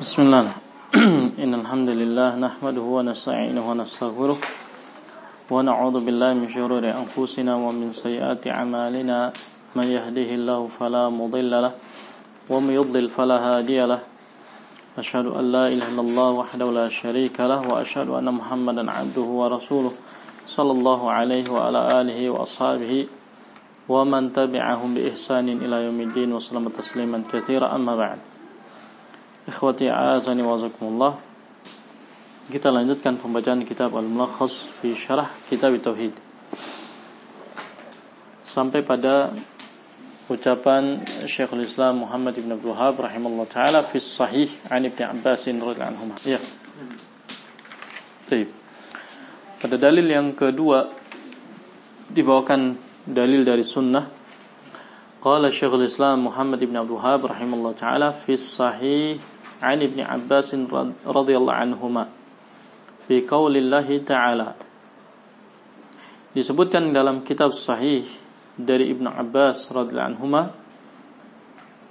بسم الله إن الحمد لله نحمده ونستعينه ونستغفره ونعوذ بالله من شرور أنفسنا ومن سيئات أعمالنا. من يهده الله فلا مضل له ومن يضلل فلا هادي له. أشهد أن لا إله إلا الله وحده لا شريك له وأشهد أن محمدا عبده ورسوله صلى الله عليه وعلى آله وأصحابه ومن تبعهم بإحسان إلى يوم الدين وسلم تسليما كثيرا. أما بعد Ikhwati azani wazakumullah Kita lanjutkan pembacaan kitab Al-Mulakhas Fi syarah kitab Tauhid Sampai pada ucapan Syekhul Islam Muhammad Ibn Abdul Wahab rahimahullah ta'ala fi sahih an Ibn Abbasin radhiyallahu. Ya. Baik. Pada dalil yang kedua dibawakan dalil dari sunnah Qala Syekhul Islam Muhammad ibn Abdul Wahab rahimahullah taala fi sahih an ibn Abbas radhiyallahu anhuma. Fi qaulillahi ta'ala. Disebutkan dalam kitab sahih dari Ibn Abbas radhiyallahu anhuma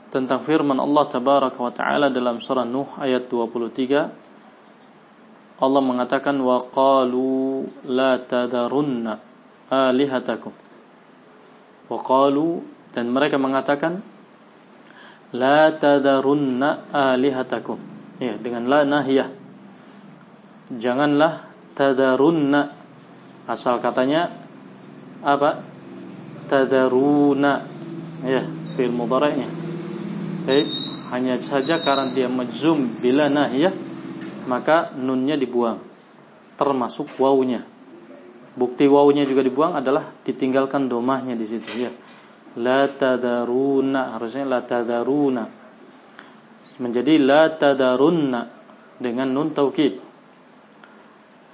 tentang firman Allah tabaraka wa taala dalam surah Nuh ayat 23 Allah mengatakan wa qalu la tadarunna alihatakum. Wa qalu dan mereka mengatakan la tadarunna alihatakum. Ya dengan la nahiyah. Janganlah tadarunna asal katanya apa? Tadaruna ya fi'il mudhari'nya. Baik hanya saja karena dia majzum bila nahiyah maka nunnya dibuang. Termasuk wawunya bukti wawunya juga dibuang adalah ditinggalkan domahnya di situ ya la tadaruna harusnya la tadaruna. Menjadi la tadarunna dengan nun taukid.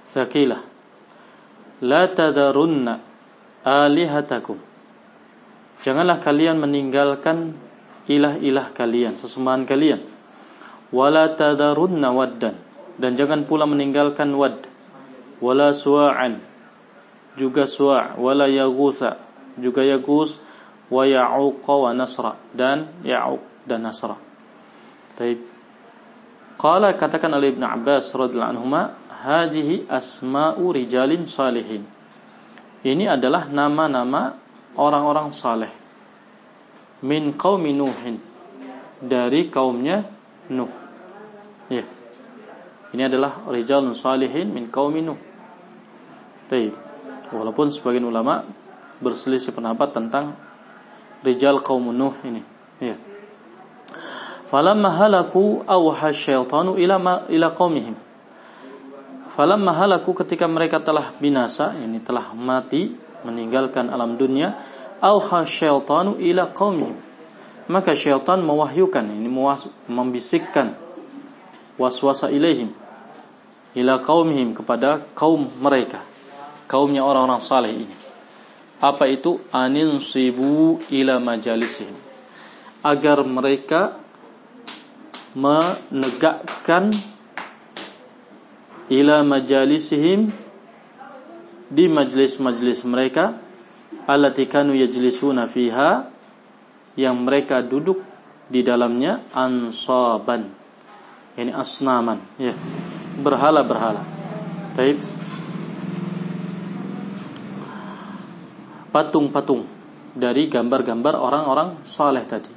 Sakilah. La tadarunna alihatakum. Janganlah kalian meninggalkan ilah-ilah kalian sesembahan kalian. Wala tadarunna waddan. Dan jangan pula meninggalkan wad. Wala suwa'an juga suwa' wala yagusa juga yagus wa ya'uq wa nasra dan ya'uq dan nasra. Baik. Qala katakan oleh Ibnu Abbas radhiyallahu anhuma hadhihi asma'u rijalin salihin. Ini adalah nama-nama orang-orang saleh. Min qaumi Nuhin. Dari kaumnya Nuh. Ya. Ini adalah rijalun salihin min qaumi Nuh. Baik. Walaupun sebagian ulama berselisih pendapat tentang rijal kaum Nuh ini. Ya. Falamma halaku awha syaitanu ila ma, ila qaumihim. Falamma halaku ketika mereka telah binasa, ini telah mati, meninggalkan alam dunia, awha syaitanu ila qaumihim. Maka syaitan mewahyukan, ini membisikkan waswasa ilaihim ila qaumihim kepada kaum mereka, kaumnya orang-orang saleh ini apa itu? Anin sibu ila majalisihim. Agar mereka menegakkan ila majalisihim di majlis-majlis mereka allati kanu yajlisuna fiha yang mereka duduk di dalamnya ansaban. Yani asnaman ya. Berhala-berhala. Taib patung-patung dari gambar-gambar orang-orang saleh tadi.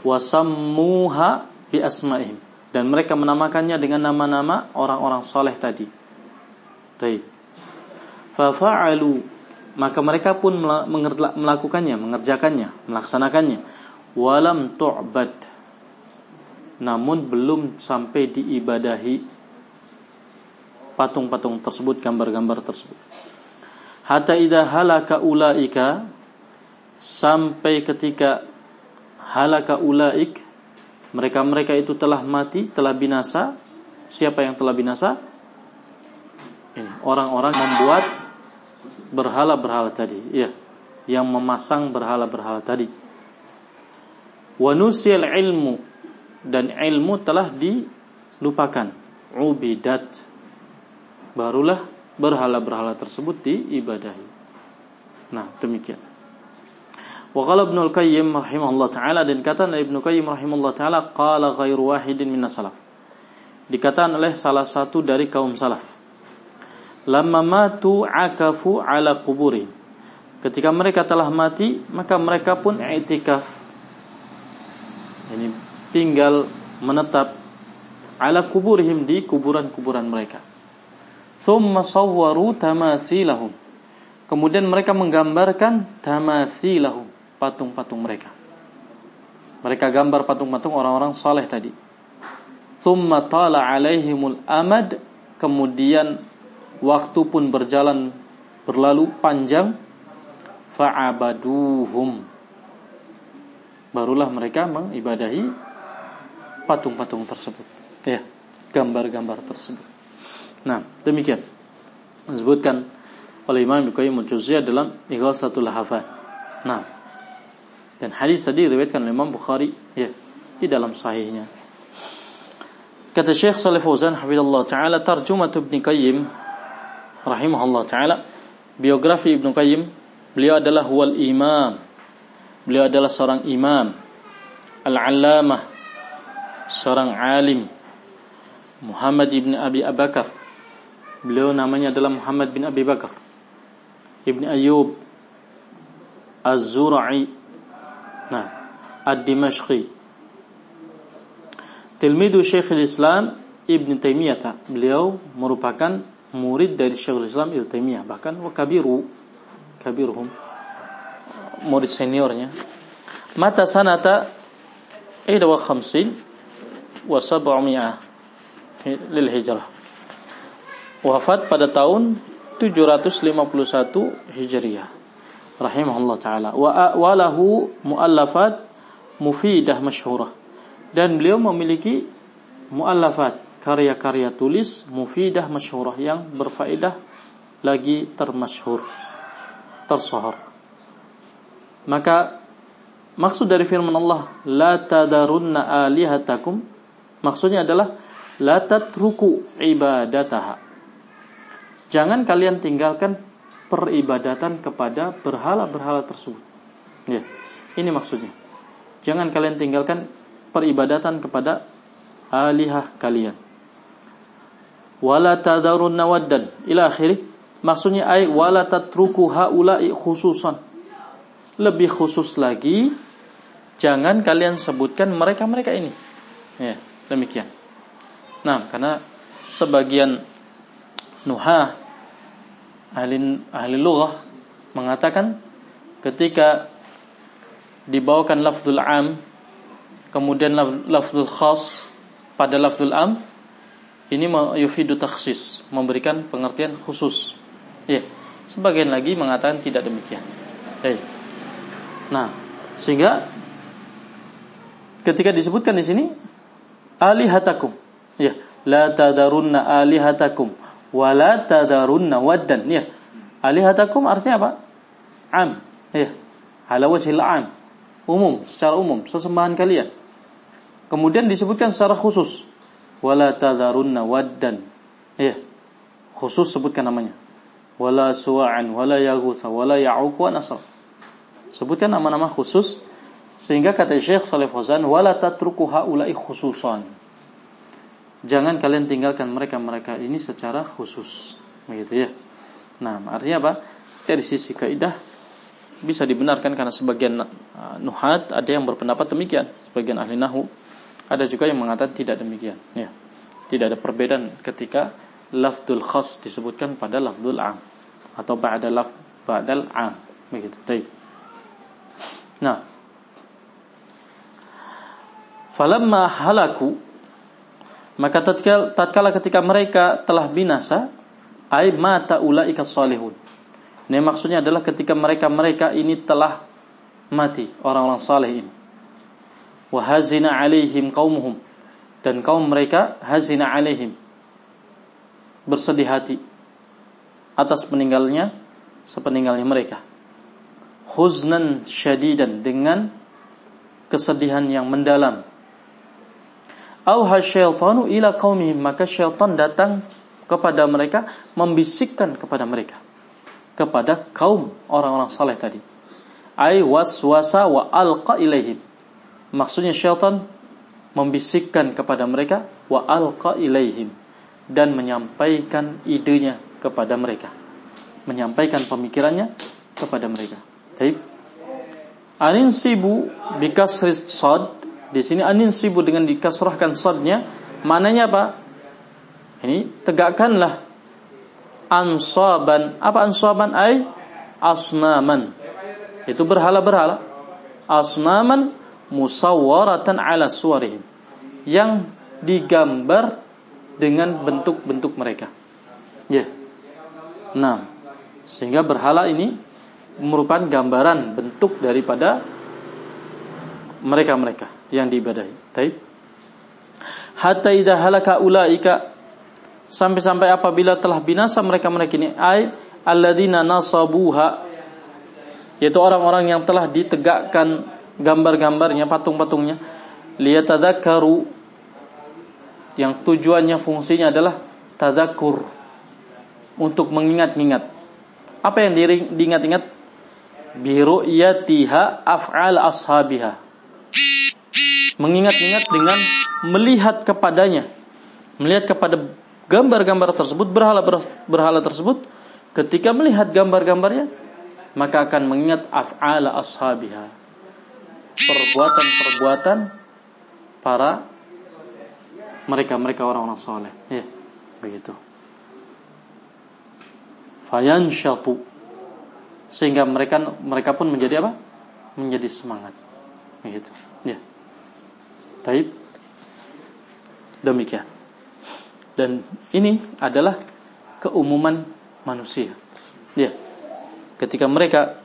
Wasammuha bi asma'ihim dan mereka menamakannya dengan nama-nama orang-orang saleh tadi. Baik. Fafa'alu maka mereka pun melakukannya, mengerjakannya, melaksanakannya. Walam tu'bad namun belum sampai diibadahi patung-patung tersebut, gambar-gambar tersebut hatta idza halaka ulaika sampai ketika halaka ulaik mereka-mereka itu telah mati, telah binasa. Siapa yang telah binasa? Orang-orang membuat berhala-berhala tadi, ya, yang memasang berhala-berhala tadi. Wanusil ilmu dan ilmu telah dilupakan. Ubidat. Barulah berhala-berhala tersebut diibadahi. Nah, demikian. Wa qala Ibnu Al-Qayyim rahimahullah taala dan kata Ibnu Qayyim rahimahullah taala qala ghairu wahidin min salaf. dikatakan oleh salah satu dari kaum salaf. Lamma matu akafu ala kuburi. Ketika mereka telah mati, maka mereka pun i'tikaf. Ini tinggal menetap ala kuburihim di kuburan-kuburan mereka. Thumma sawwaru tamasilahum. Kemudian mereka menggambarkan tamasilahum, patung-patung mereka. Mereka gambar patung-patung orang-orang saleh tadi. Thumma tala alaihimul amad kemudian waktu pun berjalan berlalu panjang fa'abaduhum barulah mereka mengibadahi patung-patung tersebut ya gambar-gambar tersebut nah demikian. Disebutkan oleh Imam Ibnu Qayyim dalam Ighasatul Lahafat nah dan hadis tadi diriwayatkan oleh Imam Bukhari ya di dalam sahihnya. Kata Syekh Saleh Fauzan hafizallahu taala tarjumat Ibnu Qayyim rahimahullah taala biografi Ibnu Qayyim beliau adalah wal imam. Beliau adalah seorang imam al-allamah seorang alim Muhammad ibn Abi Abakar beliau namanya adalah Muhammad bin Abi Bakar. Ibn Ayyub Az-Zura'i. Nah Ad-Dimashqi. Tilmidu Syekhul Islam Ibn Taimiyah beliau merupakan murid dari Syekhul Islam Ibn Taimiyah bahkan wakabiru kabiruhum. Murid seniornya. Mata sanata ihda wa khamsin wa sab'umiyah lil hijrah wafat pada tahun 751 Hijriah. Rahimahullah taala. Wa walahu muallafat mufidah masyhurah. Dan beliau memiliki muallafat karya-karya tulis mufidah masyhurah yang berfaedah lagi termasyhur tersohor. Maka maksud dari firman Allah la tadarunna alihatakum maksudnya adalah la tatruku ibadataha jangan kalian tinggalkan peribadatan kepada berhala-berhala tersebut ya ini maksudnya jangan kalian tinggalkan peribadatan kepada alihah kalian. Wala tadarun nawaddan ila akhirih. Maksudnya ay wala tatruku haula'i khususan. Lebih khusus lagi jangan kalian sebutkan mereka-mereka ini. Ya, demikian. Nah, karena sebagian nuhah ahli ahli lughah mengatakan ketika dibawakan lafzul am kemudian lafzul khas pada lafzul am ini yufidu takhsis memberikan pengertian khusus. Ya sebagian lagi mengatakan tidak demikian. Ya. nah sehingga ketika disebutkan di sini alihatakum. Ya la tadarunna alihatakum wa la tadarunna waddan ya alihatakum artinya apa am ya ala wajhil am umum secara umum sesembahan kalian Kemudian disebutkan secara khusus wala tadarunna waddan. Ya. Khusus sebutkan namanya. Wala suwa'an wala yaghutha wala ya'uq wa nasr. Sebutkan nama-nama khusus sehingga kata Syekh Saleh Fauzan wala tatruku haula'i khususan. Jangan kalian tinggalkan mereka-mereka ini secara khusus. Begitu ya. Nah, artinya apa? Dari sisi kaidah bisa dibenarkan karena sebagian uh, nuhat ada yang berpendapat demikian, sebagian ahli nahu ada juga yang mengatakan tidak demikian. Ya. Tidak ada perbedaan ketika lafdul khas disebutkan pada lafdul am atau pada laf ba'dal am begitu. Baik. Nah, falamma halaku maka tatkala, ketika mereka telah binasa ay mata ulaika salihun. Ini maksudnya adalah ketika mereka-mereka ini telah mati orang-orang saleh ini. Wahazina alaihim qaumuhum. Dan kaum mereka hazina alaihim. Bersedih hati atas peninggalnya sepeninggalnya mereka. Huznan syadidan dengan kesedihan yang mendalam auha syaitanu ila qaumihim maka syaitan datang kepada mereka membisikkan kepada mereka. Kepada kaum orang-orang saleh tadi. Ai waswasa wa alqa ilaihim. Maksudnya syaitan membisikkan kepada mereka wa alqa ilaihim. Dan menyampaikan idenya kepada mereka. Menyampaikan pemikirannya kepada mereka. Baik. Anin sibu bikasri sad di sini anin sibu dengan dikasrahkan sadnya maknanya apa? Ini tegakkanlah ansaban. Apa ansaban? Ay asnaman. Itu berhala-berhala. Asnaman musawwaratan ala suwarihim. Yang digambar dengan bentuk-bentuk mereka. Ya. Nah, sehingga berhala ini merupakan gambaran bentuk daripada mereka-mereka yang diibadahi. Taib. Hatta idza halaka ulaika sampai-sampai apabila telah binasa mereka-mereka ini ai alladzina nasabuha yaitu orang-orang yang telah ditegakkan gambar-gambarnya, patung-patungnya, liyatadzakkaru yang tujuannya fungsinya adalah tadzakur untuk mengingat-ingat. Apa yang diingat-ingat? Biru'yatiha af'al ashabiha. Mengingat-ingat dengan melihat kepadanya, melihat kepada gambar-gambar tersebut, berhala-berhala tersebut, ketika melihat gambar-gambarnya, maka akan mengingat af'ala ashabiha. Perbuatan-perbuatan para mereka-mereka orang-orang soleh. Ya begitu. Fayan syatu sehingga mereka mereka pun menjadi apa? Menjadi semangat. Begitu. Ya taib. Demikian. Dan ini adalah keumuman manusia. Ya ketika mereka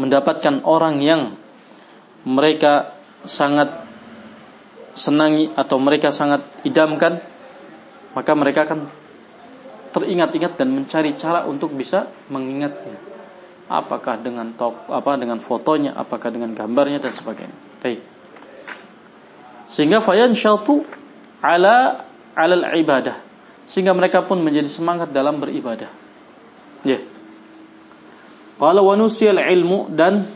mendapatkan orang yang mereka sangat senangi atau mereka sangat idamkan maka mereka akan teringat-ingat dan mencari cara untuk bisa mengingatnya. Apakah dengan tok apa dengan fotonya apakah dengan gambarnya dan sebagainya. Baik sehingga fayan syatu ala alal ibadah sehingga mereka pun menjadi semangat dalam beribadah. Ya. Yeah. Qala wa ilmu dan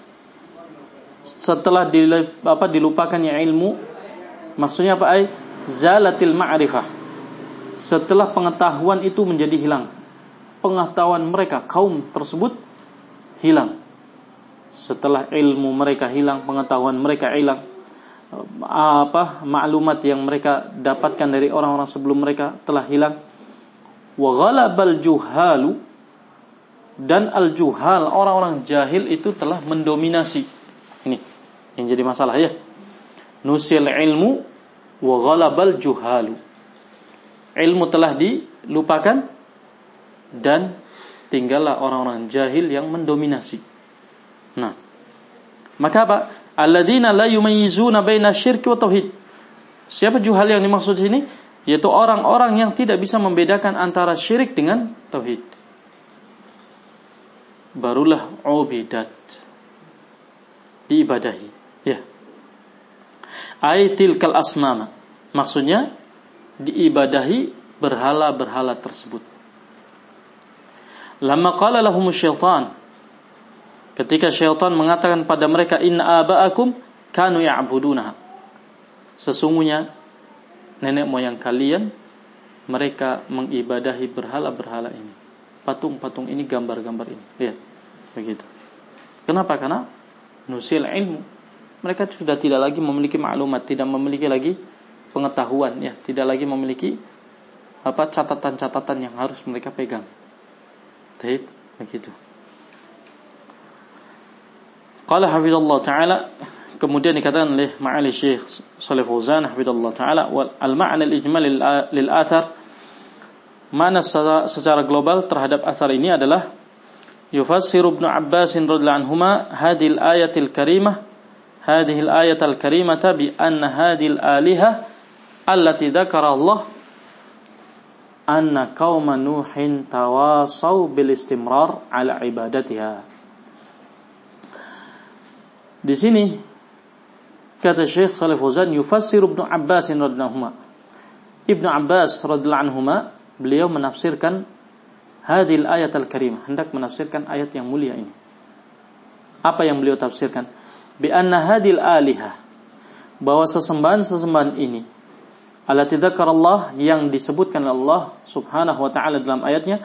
setelah apa dilupakannya ilmu maksudnya apa ay zalatil ma'rifah. Setelah pengetahuan itu menjadi hilang. Pengetahuan mereka kaum tersebut hilang. Setelah ilmu mereka hilang pengetahuan mereka hilang apa maklumat yang mereka dapatkan dari orang-orang sebelum mereka telah hilang wa juhalu dan al-juhal orang-orang jahil itu telah mendominasi. Ini yang jadi masalah ya. Nusil ilmu wa ghalabal juhalu. Ilmu telah dilupakan dan tinggallah orang-orang jahil yang mendominasi. Nah, maka apa? Alladzina la yumayyizuna baina syirki wa tauhid. Siapa juhal yang dimaksud sini? Yaitu orang-orang yang tidak bisa membedakan antara syirik dengan tauhid. Barulah ubidat. Diibadahi. Ya. Aitil kal asnama. Maksudnya diibadahi berhala-berhala tersebut. Lama qala lahum syaitan ketika syaitan mengatakan pada mereka inna aba'akum kanu ya'buduna sesungguhnya nenek moyang kalian mereka mengibadahi berhala-berhala ini patung-patung ini, gambar-gambar ini. Lihat. Begitu. Kenapa? Karena nusil ilmu. Mereka sudah tidak lagi memiliki maklumat, tidak memiliki lagi pengetahuan ya, tidak lagi memiliki apa catatan-catatan yang harus mereka pegang. Baik, begitu. Qala hafizallah taala kemudian dikatakan oleh Ma'ali Syekh Salih Fauzan hafizallah taala wal al-ma'na al-ijmal lil athar Mana secara, global terhadap asar ini adalah yufassiru Ibnu Abbas radhiyallahu anhuma hadhil ayatil karimah hadhil ayatal karimata bi anna hadhil aliha allati dzakara Allah anna qauma nuhin tawasaw bil istimrar ala ibadatiha di sini kata Syekh Saleh Fauzan yufassiru Ibnu Abbas radhiyallahu Ibnu Abbas radhiyallahu anhuma beliau menafsirkan hadil ayat al-karimah, hendak menafsirkan ayat yang mulia ini. Apa yang beliau tafsirkan? Bi anna hadil alihah. bahwa sesembahan-sesembahan ini Allati Allah yang disebutkan Allah Subhanahu wa taala dalam ayatnya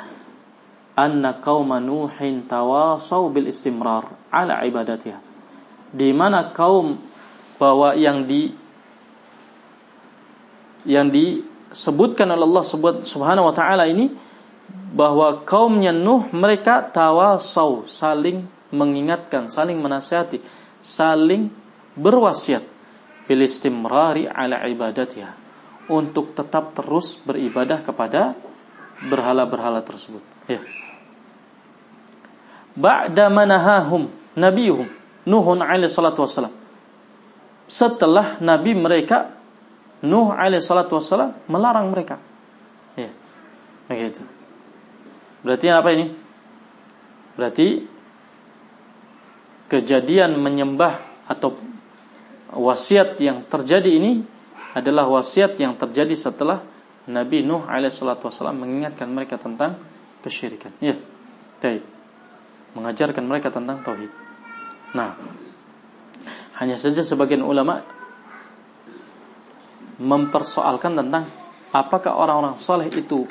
anna qauma nuhin tawasau bil istimrar ala ibadatiha. Di mana kaum bahwa yang di yang disebutkan oleh Allah Subhanahu wa taala ini bahwa kaumnya Nuh mereka tawasau saling mengingatkan, saling menasihati, saling berwasiat bil istimrari ala ibadatiha untuk tetap terus beribadah kepada berhala-berhala tersebut. Ya. Ba'da manahahum nabiyuhum Nuhun alaihi salatu wassalam. Setelah nabi mereka Nuh alaihi salatu wassalam melarang mereka. Ya. Begitu. Berarti apa ini? Berarti kejadian menyembah atau wasiat yang terjadi ini adalah wasiat yang terjadi setelah Nabi Nuh alaihissalam mengingatkan mereka tentang kesyirikan. Ya, baik. Mengajarkan mereka tentang tauhid. Nah, hanya saja sebagian ulama mempersoalkan tentang apakah orang-orang soleh itu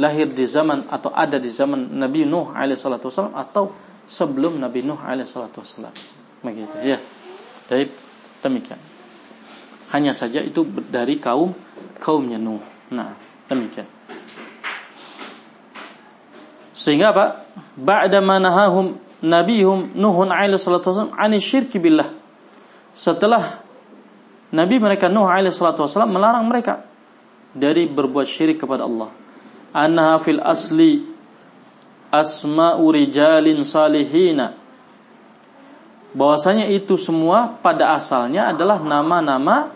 lahir di zaman atau ada di zaman Nabi Nuh alaihissalam atau sebelum Nabi Nuh alaihissalam. Begitu ya. Baik, demikian. Hanya saja itu dari kaum kaumnya Nuh. Nah, demikian. Sehingga apa? Ba'da manahahum nabihum Nuhun alaihi salatu wasallam ani syirki billah. Setelah Nabi mereka Nuh alaihi salatu wasallam melarang mereka dari berbuat syirik kepada Allah. Annaha fil asli asma'u rijalin salihina. Bahwasanya itu semua pada asalnya adalah nama-nama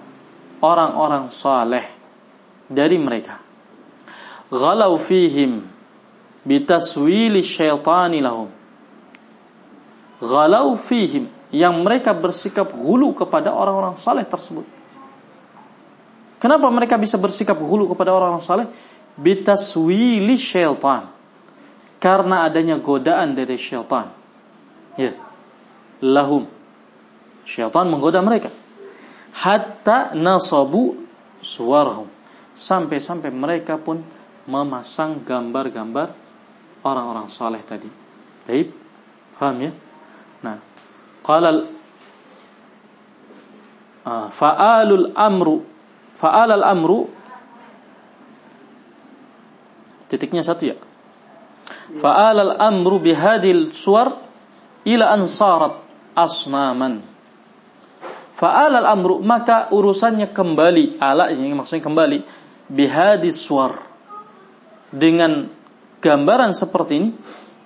orang-orang saleh dari mereka. Ghalau fihim bitaswili syaitani lahum. Ghalau fihim yang mereka bersikap hulu kepada orang-orang saleh tersebut. Kenapa mereka bisa bersikap hulu kepada orang-orang saleh? Bitaswili syaitan. Karena adanya godaan dari syaitan. Ya. Lahum. Syaitan menggoda mereka hatta nasabu suwarhum sampai-sampai mereka pun memasang gambar-gambar orang-orang saleh tadi. Baik, paham ya? Qala uh, fa'alul amru fa'alal amru. Titiknya satu ya. Fa'alal amru bihadil suwar ila ansarat asnaman. Fa'alal amru maka urusannya kembali ala ini maksudnya kembali bihadis suar dengan gambaran seperti ini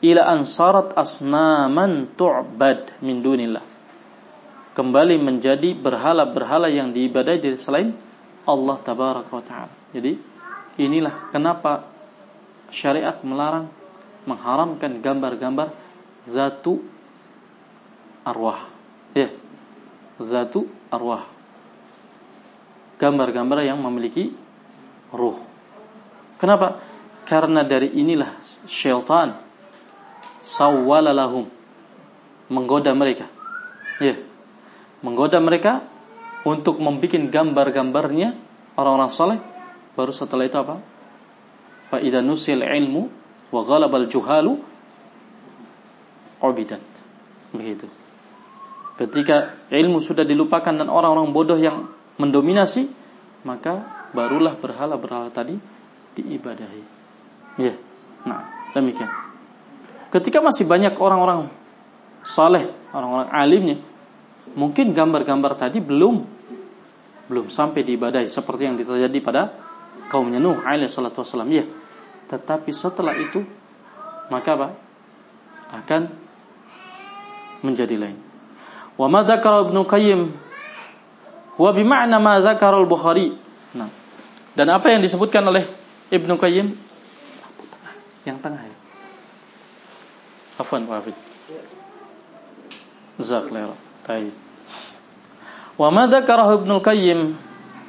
ila ansarat asnaman tu'bad min dunillah kembali menjadi berhala-berhala yang diibadai dari selain Allah tabaraka wa taala. Jadi inilah kenapa syariat melarang mengharamkan gambar-gambar zatu arwah. Ya zatu arwah. Gambar-gambar yang memiliki ruh. Kenapa? Karena dari inilah syaitan sawwalalahum menggoda mereka. Ya. Menggoda mereka untuk membuat gambar-gambarnya orang-orang soleh. Baru setelah itu apa? Fa idza nusil ilmu wa ghalabal juhalu ubidat. Begitu. Ketika ilmu sudah dilupakan dan orang-orang bodoh yang mendominasi, maka barulah berhala-berhala tadi diibadahi. Ya. Nah, demikian. Ketika masih banyak orang-orang saleh, orang-orang alimnya, mungkin gambar-gambar tadi belum belum sampai diibadahi seperti yang terjadi pada kaumnya Nuh alaihi salatu wasallam ya. Tetapi setelah itu maka apa? akan menjadi lain. Wa ma dzakara Ibnu Qayyim huwa bima'na ma dzakara al-Bukhari. Nah. Dan apa yang disebutkan oleh Ibnu Qayyim yang tengah ya. Afwan Wa Hafid. Jazakallahu khairan. Wa ma dzakara Ibnu Qayyim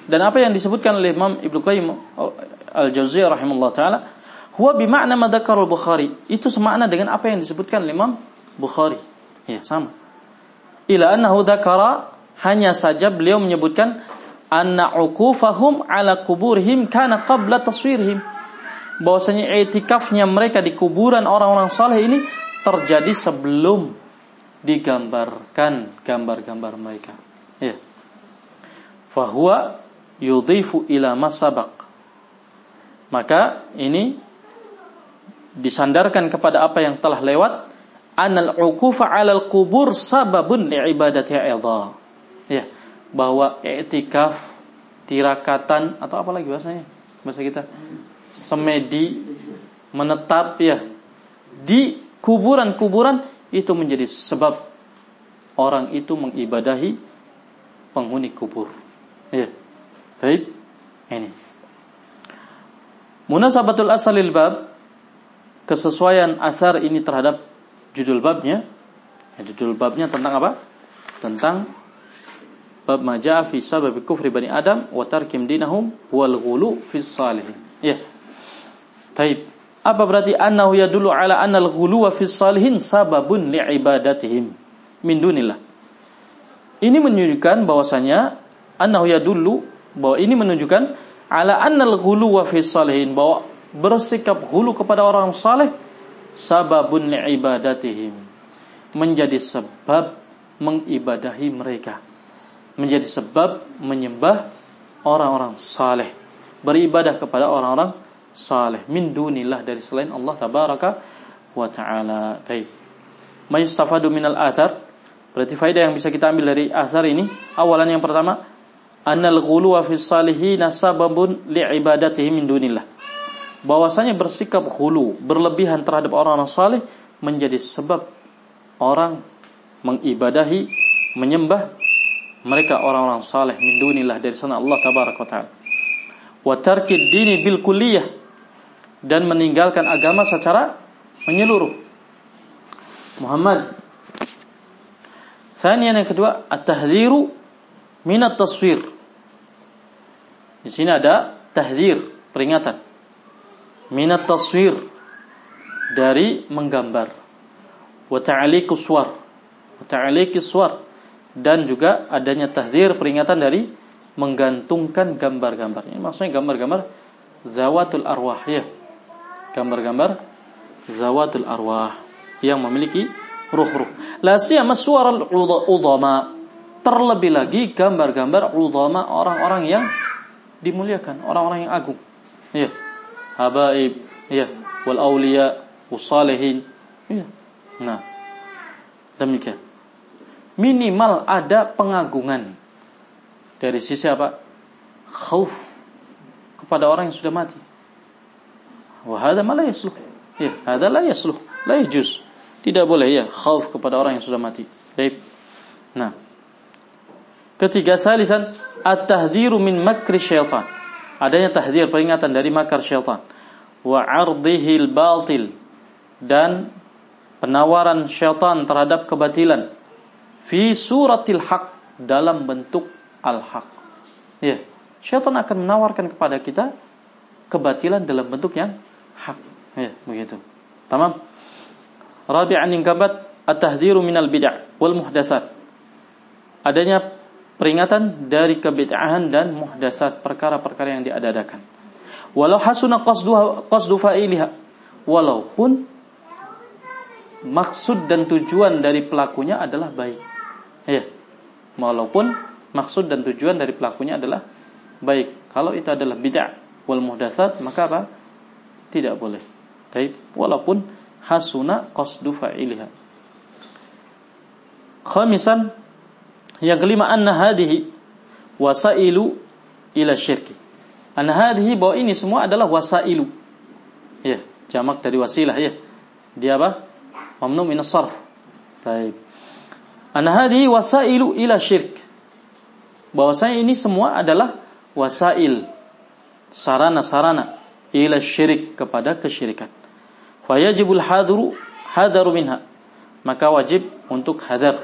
dan apa yang disebutkan oleh Imam Ibnu Qayyim Al-Jauziyah rahimahullah taala huwa bima'na ma dzakara al-Bukhari. Itu semakna dengan apa yang disebutkan oleh Imam Bukhari. Ya, sama ila annahu dzakara Hanya saja beliau menyebutkan anna uqufahum ala kuburihim kana qabla taswirhim. Bahwasanya etikafnya mereka di kuburan orang-orang saleh ini terjadi sebelum digambarkan gambar-gambar mereka. Ya. Fahuwa yudhifu ila masabaq. Maka ini disandarkan kepada apa yang telah lewat anal uqufa 'alal qubur sababun li'ibadati aidha. Ya, bahwa i'tikaf, tirakatan atau apa lagi bahasanya? Bahasa kita semedi menetap ya di kuburan-kuburan itu menjadi sebab orang itu mengibadahi penghuni kubur. Ya. Baik. Ini. Munasabatul asalil bab kesesuaian asar ini terhadap judul babnya. Ya, judul babnya tentang apa? Tentang bab maja fi sabab kufri bani Adam wa tarkim dinahum wal ghulu fi salihin. Ya. Taib. Apa berarti annahu yadullu ala annal ghuluwa fi salihin sababun li'ibadatihim? Min dunillah. Ini menunjukkan bahwasanya annahu yadullu bahwa ini menunjukkan ala annal ghuluwa fi salihin bahwa bersikap hulu kepada orang saleh sababun li'ibadatihim. Menjadi sebab mengibadahi mereka. Menjadi sebab menyembah orang-orang saleh. Beribadah kepada orang-orang saleh min dunillah dari selain Allah tabaraka wa taala. Baik. Mayustafadu minal athar berarti faedah yang bisa kita ambil dari asar ini awalan yang pertama annal ghuluwa fi salihin sababun li'ibadatihi min dunillah. Bahwasanya bersikap hulu, berlebihan terhadap orang-orang saleh menjadi sebab orang mengibadahi, menyembah mereka orang-orang saleh min dunillah dari sana Allah tabaraka taala. Wa tarkid dini bil kulliyah dan meninggalkan agama secara menyeluruh. Muhammad. Thanian yang kedua, at-tahdhiru minat taswir. Di sini ada tahdzir, peringatan. Minat taswir dari menggambar. Wa ta'liqus suwar. Wa ta'liqis suwar dan juga adanya tahdzir peringatan dari menggantungkan gambar-gambar. Ini maksudnya gambar-gambar zawatul arwah ya gambar-gambar zawatul arwah yang memiliki ruh-ruh. La siyama suwaral udama. Terlebih lagi gambar-gambar udama orang-orang yang dimuliakan, orang-orang yang agung. Ya. Habaib, ya, wal auliya, usalihin. Ya. Nah. Demikian. Minimal ada pengagungan dari sisi apa? Khauf kepada orang yang sudah mati. Wahada malah yasluh. Ya, hada la yasluh, la yajuz. Tidak boleh ya khauf kepada orang yang sudah mati. Baik. Nah. Ketiga salisan at-tahdhiru min makri syaitan. Adanya tahdzir peringatan dari makar syaitan. Wa 'ardhihi batil dan penawaran syaitan terhadap kebatilan fi suratil haq dalam bentuk al-haq. Ya, syaitan akan menawarkan kepada kita kebatilan dalam bentuk yang hak. Ya, begitu. Tamam. Rabi'an yang keempat, at-tahdhiru minal bid'ah wal muhdasat. Adanya peringatan dari kebid'ahan dan muhdasat, perkara-perkara yang diadakan. Walau hasuna qasdu qasdu fa'iliha. Walaupun maksud dan tujuan dari pelakunya adalah baik. Ya. Walaupun maksud dan tujuan dari pelakunya adalah baik. Kalau itu adalah bid'ah wal muhdasat, maka apa? Tidak boleh. Taib walaupun hasuna qasdu fa'iliha. Khamisan yang kelima anna hadhihi wasailu ila syirki. Anna hadhihi bahwa ini semua adalah wasailu. Ya, jamak dari wasilah ya. Dia apa? Mamnu min sarf. Taib. Anna hadhihi wasailu ila syirk. Bahwasanya ini semua adalah wasail sarana-sarana ila syirik kepada kesyirikan. Fayajibul hadru hadaru minha. Maka wajib untuk hadar.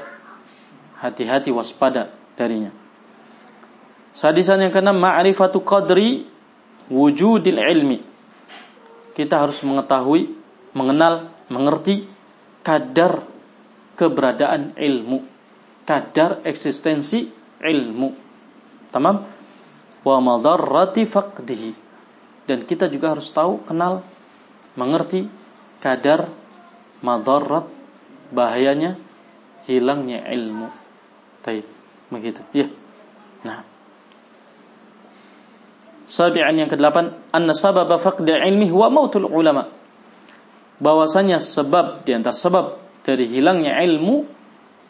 Hati-hati waspada darinya. Sadisan yang keenam ma'rifatu qadri wujudil ilmi. Kita harus mengetahui, mengenal, mengerti kadar keberadaan ilmu, kadar eksistensi ilmu. Tamam? Wa madarrati faqdihi. Dan kita juga harus tahu, kenal, mengerti kadar madarrat bahayanya hilangnya ilmu. Taib. Begitu. Ya. Nah. Sabi'an yang kedelapan, anna sababa faqdi ilmi huwa mautul ulama. Bahwasanya sebab di antara sebab dari hilangnya ilmu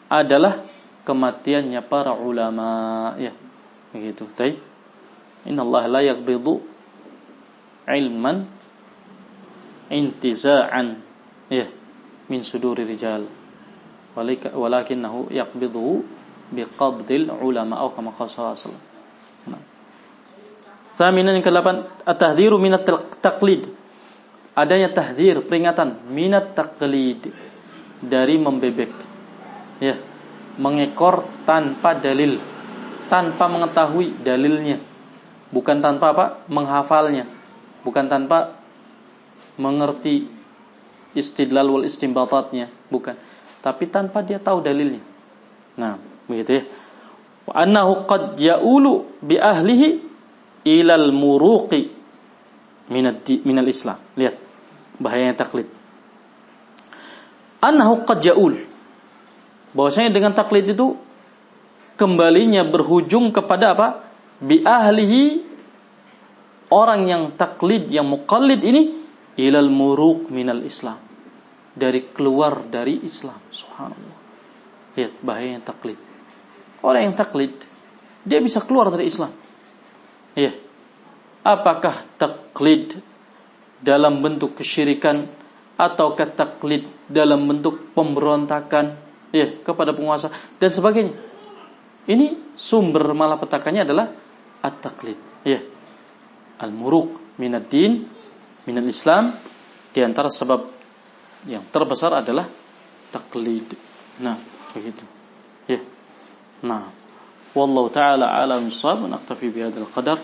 adalah kematiannya para ulama ya begitu taib inna Allah la yaqbidu ilman intiza'an ya min suduri rijal walakinahu yaqbiduhu biqabdil ulama atau kama qala nah. Thaminan yang ke-8 at-tahdhiru minat taqlid adanya tahdzir peringatan minat taqlid dari membebek ya mengekor tanpa dalil, tanpa mengetahui dalilnya. Bukan tanpa apa? menghafalnya. Bukan tanpa mengerti istidlal wal istimbatatnya, bukan. Tapi tanpa dia tahu dalilnya. Nah, begitu ya. Wa annahu qad ya'ulu bi ahlihi ilal muruqi minal Islam. Lihat bahayanya taklid. Annahu qad ya'ul bahwasanya dengan taklid itu kembalinya berhujung kepada apa? Bi ahlihi orang yang taklid yang mukallid ini ilal muruk minal Islam. Dari keluar dari Islam. Subhanallah. Lihat bahayanya taklid. Orang yang taklid dia bisa keluar dari Islam. Iya. Apakah taklid dalam bentuk kesyirikan atau taklid dalam bentuk pemberontakan ya kepada penguasa dan sebagainya. Ini sumber malapetakannya adalah at-taqlid, ya Al-muruq minad din minal Islam di antara sebab yang terbesar adalah taklid. Nah, begitu. Ya. Nah, wallahu taala alam shawab naktafi bihadzal qadar.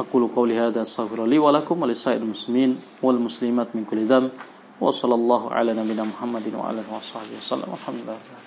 أقول قولي هذا أستغفر لي ولكم ولسائر المسلمين والمسلمات من كل ذنب وصلى الله على نبينا محمد وعلى اله وصحبه وسلم الحمد لله